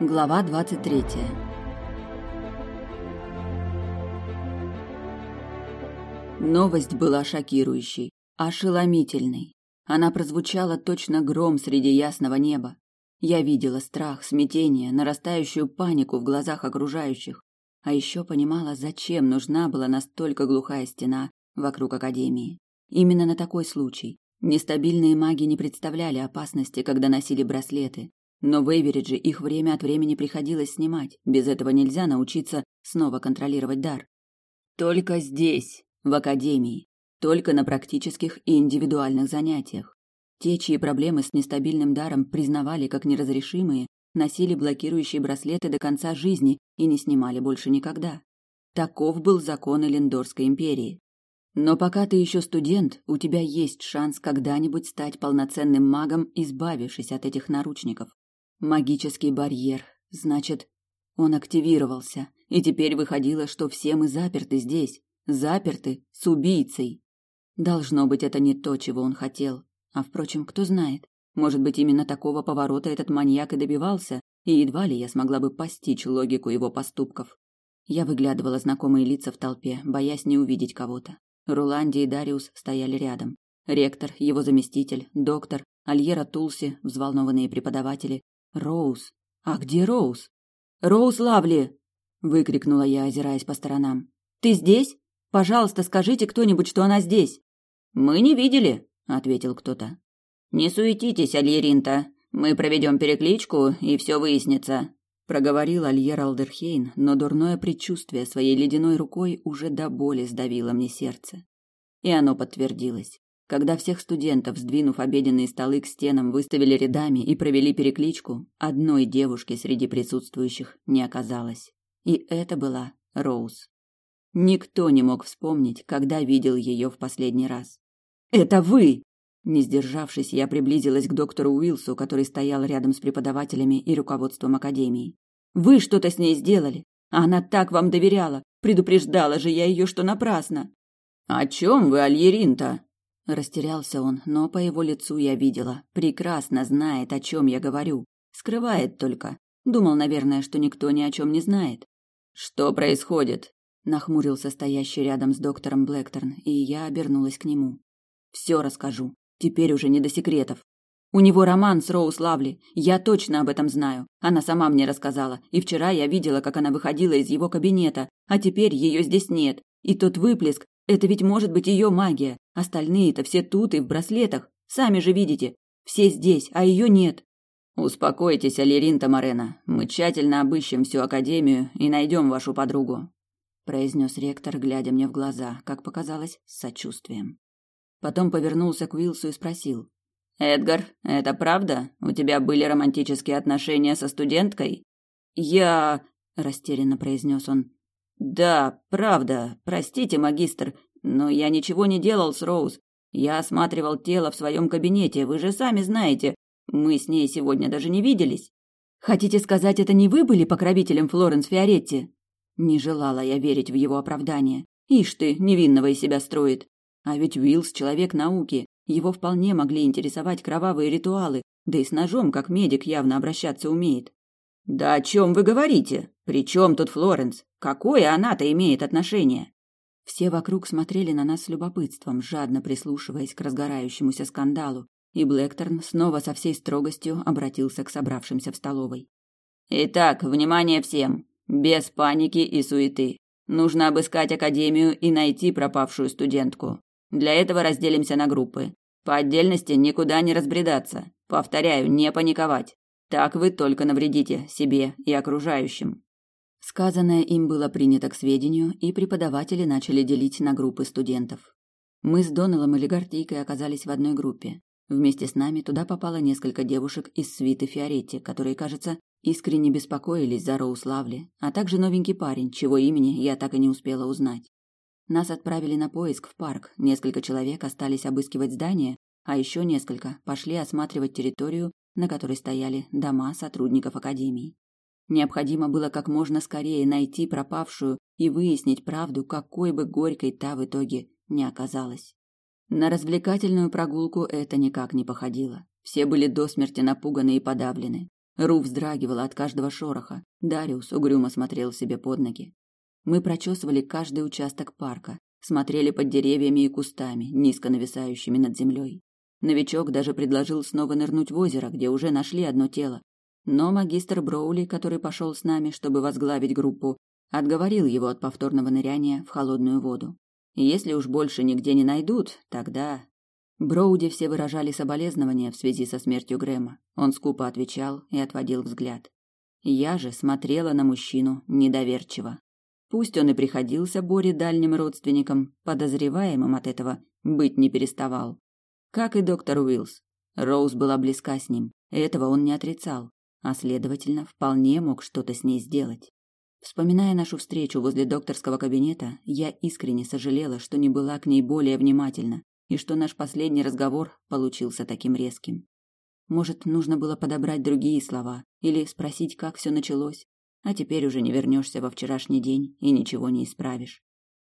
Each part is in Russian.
Глава 23. Новость была шокирующей, ошеломительной. Она прозвучала точно гром среди ясного неба. Я видела страх, смятение, нарастающую панику в глазах окружающих, а еще понимала, зачем нужна была настолько глухая стена вокруг академии. Именно на такой случай. Нестабильные маги не представляли опасности, когда носили браслеты, но в Эйверидже их время от времени приходилось снимать. Без этого нельзя научиться снова контролировать дар. Только здесь, в академии, только на практических и индивидуальных занятиях. Те, чьи проблемы с нестабильным даром признавали как неразрешимые, носили блокирующие браслеты до конца жизни и не снимали больше никогда. Таков был закон Элендорской империи. Но пока ты еще студент, у тебя есть шанс когда-нибудь стать полноценным магом, избавившись от этих наручников. Магический барьер. Значит, он активировался, и теперь выходило, что все мы заперты здесь, заперты с убийцей. Должно быть, это не то, чего он хотел. А впрочем, кто знает? Может быть, именно такого поворота этот маньяк и добивался, и едва ли я смогла бы постичь логику его поступков. Я выглядывала знакомые лица в толпе, боясь не увидеть кого-то. Руланди и Дариус стояли рядом. Ректор, его заместитель, доктор, Альера Тулси, взволнованные преподаватели, Роуз. А где Роуз? Роуз Лавли, выкрикнула я, озираясь по сторонам. Ты здесь? Пожалуйста, скажите кто-нибудь, что она здесь. Мы не видели, ответил кто-то. Не суетитесь, Альеринта. Мы проведем перекличку, и все выяснится, проговорил Альер Алдерхейн, но дурное предчувствие своей ледяной рукой уже до боли сдавило мне сердце. И оно подтвердилось. Когда всех студентов, сдвинув обеденные столы к стенам, выставили рядами и провели перекличку, одной девушки среди присутствующих не оказалось. И это была Роуз. Никто не мог вспомнить, когда видел ее в последний раз. «Это вы!» Не сдержавшись, я приблизилась к доктору Уилсу, который стоял рядом с преподавателями и руководством академии. «Вы что-то с ней сделали! Она так вам доверяла! Предупреждала же я ее, что напрасно!» «О чем вы, Альеринта?» Растерялся он, но по его лицу я видела. Прекрасно знает, о чем я говорю. Скрывает только. Думал, наверное, что никто ни о чем не знает. «Что происходит?» Нахмурился стоящий рядом с доктором Блэкторн, и я обернулась к нему. «Все расскажу. Теперь уже не до секретов. У него роман с Роуз Лавли. Я точно об этом знаю. Она сама мне рассказала. И вчера я видела, как она выходила из его кабинета. А теперь ее здесь нет. И тот выплеск, это ведь может быть ее магия. Остальные-то все тут и в браслетах. Сами же видите. Все здесь, а ее нет. Успокойтесь, Алеринта Морена. Мы тщательно обыщем всю академию и найдем вашу подругу, произнес ректор, глядя мне в глаза, как показалось, с сочувствием. Потом повернулся к Уилсу и спросил: "Эдгар, это правда? У тебя были романтические отношения со студенткой?" "Я", растерянно произнес он. Да, правда. Простите, магистр, но я ничего не делал с Роуз. Я осматривал тело в своем кабинете, вы же сами знаете. Мы с ней сегодня даже не виделись. Хотите сказать, это не вы были покровителем Флоренс Фиоретти? Не желала я верить в его оправдание. Ишь ты, невинного из себя строит. А ведь Уиллс человек науки. Его вполне могли интересовать кровавые ритуалы, да и с ножом, как медик, явно обращаться умеет. Да о чем вы говорите? При чем тут Флоренс? Какое она-то имеет отношение? Все вокруг смотрели на нас с любопытством, жадно прислушиваясь к разгорающемуся скандалу, и Блэкторн снова со всей строгостью обратился к собравшимся в столовой. Итак, внимание всем, без паники и суеты. Нужно обыскать академию и найти пропавшую студентку. Для этого разделимся на группы. По отдельности никуда не разбредаться. Повторяю, не паниковать. Так вы только навредите себе и окружающим. Сказанное им было принято к сведению, и преподаватели начали делить на группы студентов. Мы с Доналом и Легартийкой оказались в одной группе. Вместе с нами туда попало несколько девушек из свиты Фиоретти, которые, кажется, искренне беспокоились за Роуз Лавли, а также новенький парень, чего имени я так и не успела узнать. Нас отправили на поиск в парк, несколько человек остались обыскивать здание, а еще несколько пошли осматривать территорию, на которой стояли дома сотрудников академии. Необходимо было как можно скорее найти пропавшую и выяснить правду, какой бы горькой та в итоге не оказалась. На развлекательную прогулку это никак не походило. Все были до смерти напуганы и подавлены. Ру вздрагивала от каждого шороха. Дариус угрюмо смотрел себе под ноги. Мы прочесывали каждый участок парка, смотрели под деревьями и кустами, низко нависающими над землей. Новичок даже предложил снова нырнуть в озеро, где уже нашли одно тело. Но магистр Броули, который пошел с нами, чтобы возглавить группу, отговорил его от повторного ныряния в холодную воду. Если уж больше нигде не найдут, тогда Броуди все выражали соболезнования в связи со смертью Грэма. Он скупо отвечал и отводил взгляд. Я же смотрела на мужчину недоверчиво. Пусть он и приходился Боре дальним родственником, подозреваемым от этого быть не переставал. Как и доктор Уиллс. Роуз была близка с ним, этого он не отрицал, а следовательно, вполне мог что-то с ней сделать. Вспоминая нашу встречу возле докторского кабинета, я искренне сожалела, что не была к ней более внимательна, и что наш последний разговор получился таким резким. Может, нужно было подобрать другие слова или спросить, как все началось. А теперь уже не вернешься во вчерашний день и ничего не исправишь.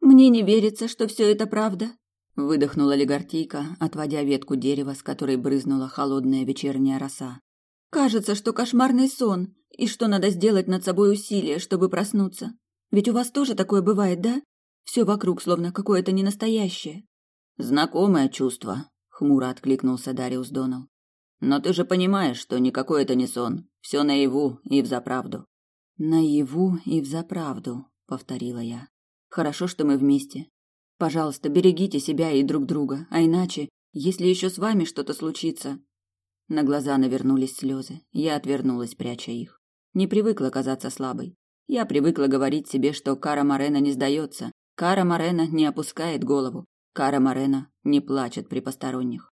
Мне не верится, что все это правда, выдохнула Легартийка, отводя ветку дерева, с которой брызнула холодная вечерняя роса. Кажется, что кошмарный сон, и что надо сделать над собой усилие, чтобы проснуться. Ведь у вас тоже такое бывает, да? Все вокруг словно какое-то ненастоящее. Знакомое чувство, хмуро откликнулся Дариус Донал. Но ты же понимаешь, что никакой это не сон. Все наяву и взаправду. Наяву и взаправду, повторила я. Хорошо, что мы вместе. Пожалуйста, берегите себя и друг друга, а иначе, если еще с вами что-то случится. На глаза навернулись слезы. Я отвернулась, пряча их. Не привыкла казаться слабой. Я привыкла говорить себе, что Кара Марена не сдается. Кара Марена не опускает голову. Кара Марена не плачет при посторонних.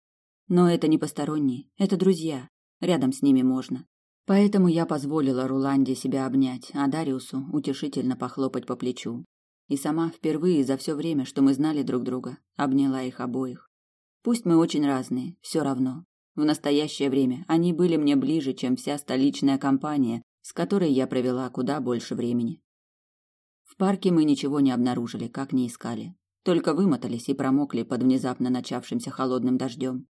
Но это не посторонние, это друзья. Рядом с ними можно. Поэтому я позволила Руланде себя обнять, а Дариусу утешительно похлопать по плечу. И сама впервые за все время, что мы знали друг друга, обняла их обоих. Пусть мы очень разные, все равно. В настоящее время они были мне ближе, чем вся столичная компания, с которой я провела куда больше времени. В парке мы ничего не обнаружили, как не искали. Только вымотались и промокли под внезапно начавшимся холодным дождем.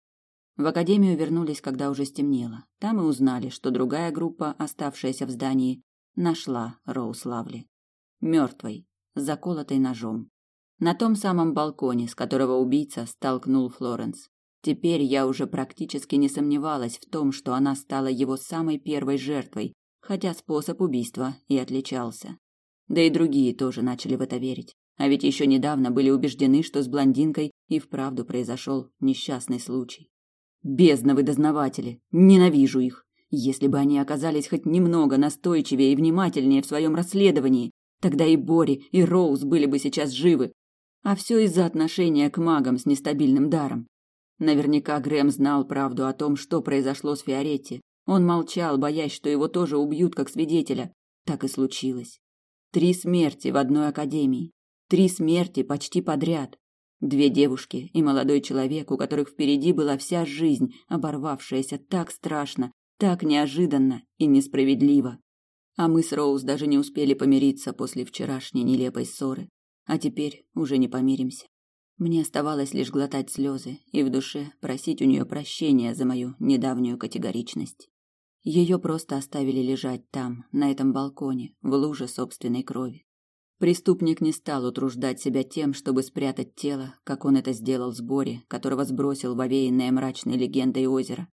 В академию вернулись, когда уже стемнело. Там и узнали, что другая группа, оставшаяся в здании, нашла Роуз Лавли. Мертвой, заколотой ножом. На том самом балконе, с которого убийца столкнул Флоренс. Теперь я уже практически не сомневалась в том, что она стала его самой первой жертвой, хотя способ убийства и отличался. Да и другие тоже начали в это верить. А ведь еще недавно были убеждены, что с блондинкой и вправду произошел несчастный случай. Бездновы дознаватели, ненавижу их. Если бы они оказались хоть немного настойчивее и внимательнее в своем расследовании, тогда и Бори, и Роуз были бы сейчас живы. А все из-за отношения к магам с нестабильным даром. Наверняка Грэм знал правду о том, что произошло с Фиоретти. Он молчал, боясь, что его тоже убьют как свидетеля. Так и случилось. Три смерти в одной академии. Три смерти почти подряд. Две девушки и молодой человек, у которых впереди была вся жизнь, оборвавшаяся так страшно, так неожиданно и несправедливо. А мы с Роуз даже не успели помириться после вчерашней нелепой ссоры. А теперь уже не помиримся. Мне оставалось лишь глотать слезы и в душе просить у нее прощения за мою недавнюю категоричность. Ее просто оставили лежать там, на этом балконе, в луже собственной крови. Преступник не стал утруждать себя тем, чтобы спрятать тело, как он это сделал с Бори, которого сбросил в овеянное мрачной легендой озеро.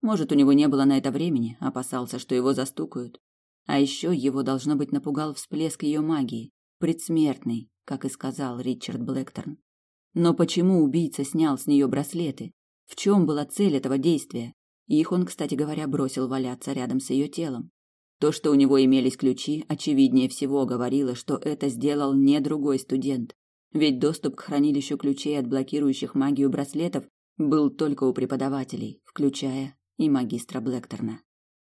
Может, у него не было на это времени, опасался, что его застукают. А еще его, должно быть, напугал всплеск ее магии, предсмертный, как и сказал Ричард Блэкторн. Но почему убийца снял с нее браслеты? В чем была цель этого действия? Их он, кстати говоря, бросил валяться рядом с ее телом. То, что у него имелись ключи, очевиднее всего говорило, что это сделал не другой студент. Ведь доступ к хранилищу ключей от блокирующих магию браслетов был только у преподавателей, включая и магистра Блэкторна.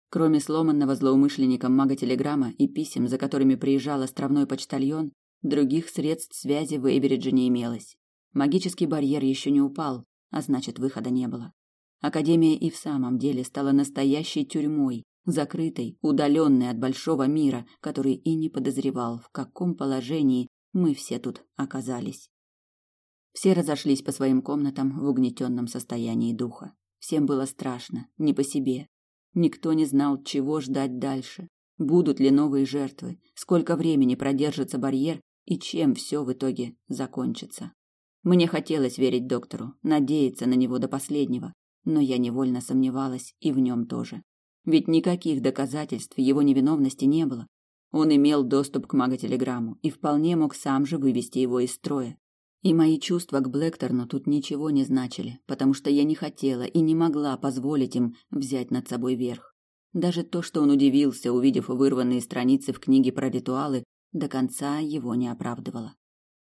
Кроме сломанного злоумышленником мага-телеграмма и писем, за которыми приезжал островной почтальон, других средств связи в Эйберидже не имелось. Магический барьер еще не упал, а значит, выхода не было. Академия и в самом деле стала настоящей тюрьмой, закрытой, удаленной от большого мира, который и не подозревал, в каком положении мы все тут оказались. Все разошлись по своим комнатам в угнетенном состоянии духа. Всем было страшно, не по себе. Никто не знал, чего ждать дальше. Будут ли новые жертвы, сколько времени продержится барьер и чем все в итоге закончится. Мне хотелось верить доктору, надеяться на него до последнего, но я невольно сомневалась и в нем тоже. Ведь никаких доказательств его невиновности не было. Он имел доступ к маготелеграмму и вполне мог сам же вывести его из строя. И мои чувства к Блэкторну тут ничего не значили, потому что я не хотела и не могла позволить им взять над собой верх. Даже то, что он удивился, увидев вырванные страницы в книге про ритуалы, до конца его не оправдывало.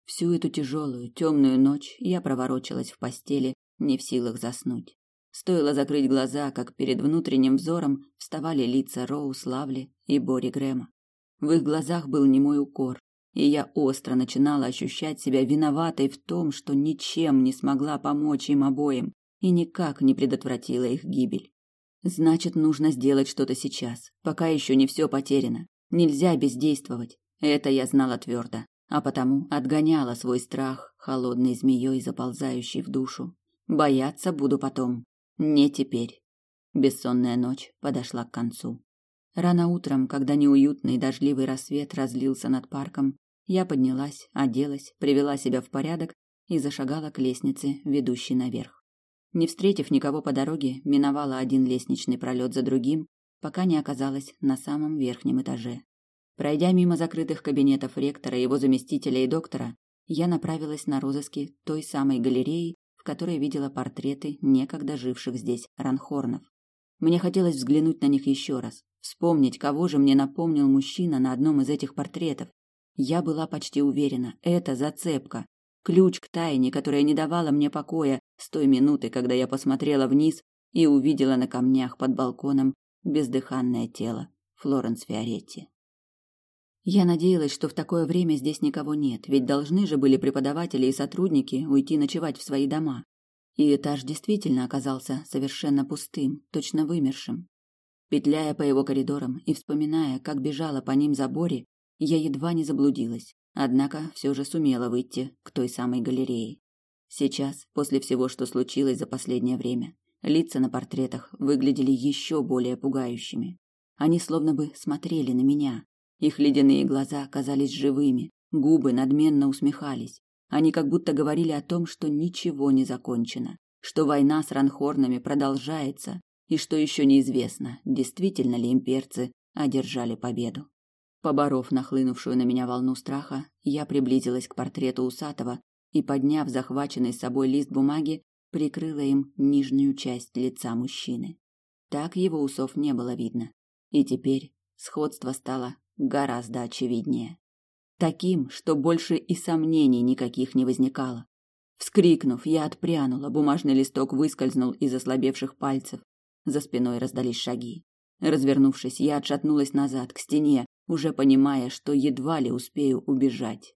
Всю эту тяжелую, темную ночь я проворочилась в постели, не в силах заснуть. Стоило закрыть глаза, как перед внутренним взором вставали лица Роуз Лавли и Бори Грэма. В их глазах был немой укор, и я остро начинала ощущать себя виноватой в том, что ничем не смогла помочь им обоим и никак не предотвратила их гибель. Значит, нужно сделать что-то сейчас, пока еще не все потеряно. Нельзя бездействовать. Это я знала твердо, а потому отгоняла свой страх холодной змеей, заползающей в душу. Бояться буду потом, не теперь. Бессонная ночь подошла к концу. Рано утром, когда неуютный дождливый рассвет разлился над парком, я поднялась, оделась, привела себя в порядок и зашагала к лестнице, ведущей наверх. Не встретив никого по дороге, миновала один лестничный пролет за другим, пока не оказалась на самом верхнем этаже. Пройдя мимо закрытых кабинетов ректора, его заместителя и доктора, я направилась на розыски той самой галереи, в которой видела портреты некогда живших здесь ранхорнов. Мне хотелось взглянуть на них еще раз, вспомнить, кого же мне напомнил мужчина на одном из этих портретов, я была почти уверена, это зацепка, ключ к тайне, которая не давала мне покоя с той минуты, когда я посмотрела вниз и увидела на камнях под балконом бездыханное тело Флоренс Фиоретти. Я надеялась, что в такое время здесь никого нет, ведь должны же были преподаватели и сотрудники уйти ночевать в свои дома. И этаж действительно оказался совершенно пустым, точно вымершим. Петляя по его коридорам и вспоминая, как бежала по ним за Бори, я едва не заблудилась, однако все же сумела выйти к той самой галерее. Сейчас, после всего, что случилось за последнее время, лица на портретах выглядели еще более пугающими. Они словно бы смотрели на меня. Их ледяные глаза казались живыми, губы надменно усмехались. Они как будто говорили о том, что ничего не закончено, что война с ранхорнами продолжается и что еще неизвестно, действительно ли имперцы одержали победу. Поборов нахлынувшую на меня волну страха, я приблизилась к портрету усатого и, подняв захваченный с собой лист бумаги, прикрыла им нижнюю часть лица мужчины. Так его усов не было видно, и теперь сходство стало гораздо очевиднее. Таким, что больше и сомнений никаких не возникало. Вскрикнув, я отпрянула, бумажный листок выскользнул из ослабевших пальцев. За спиной раздались шаги. Развернувшись, я отшатнулась назад, к стене, уже понимая, что едва ли успею убежать.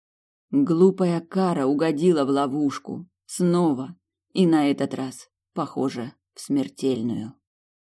Глупая кара угодила в ловушку. Снова. И на этот раз, похоже, в смертельную.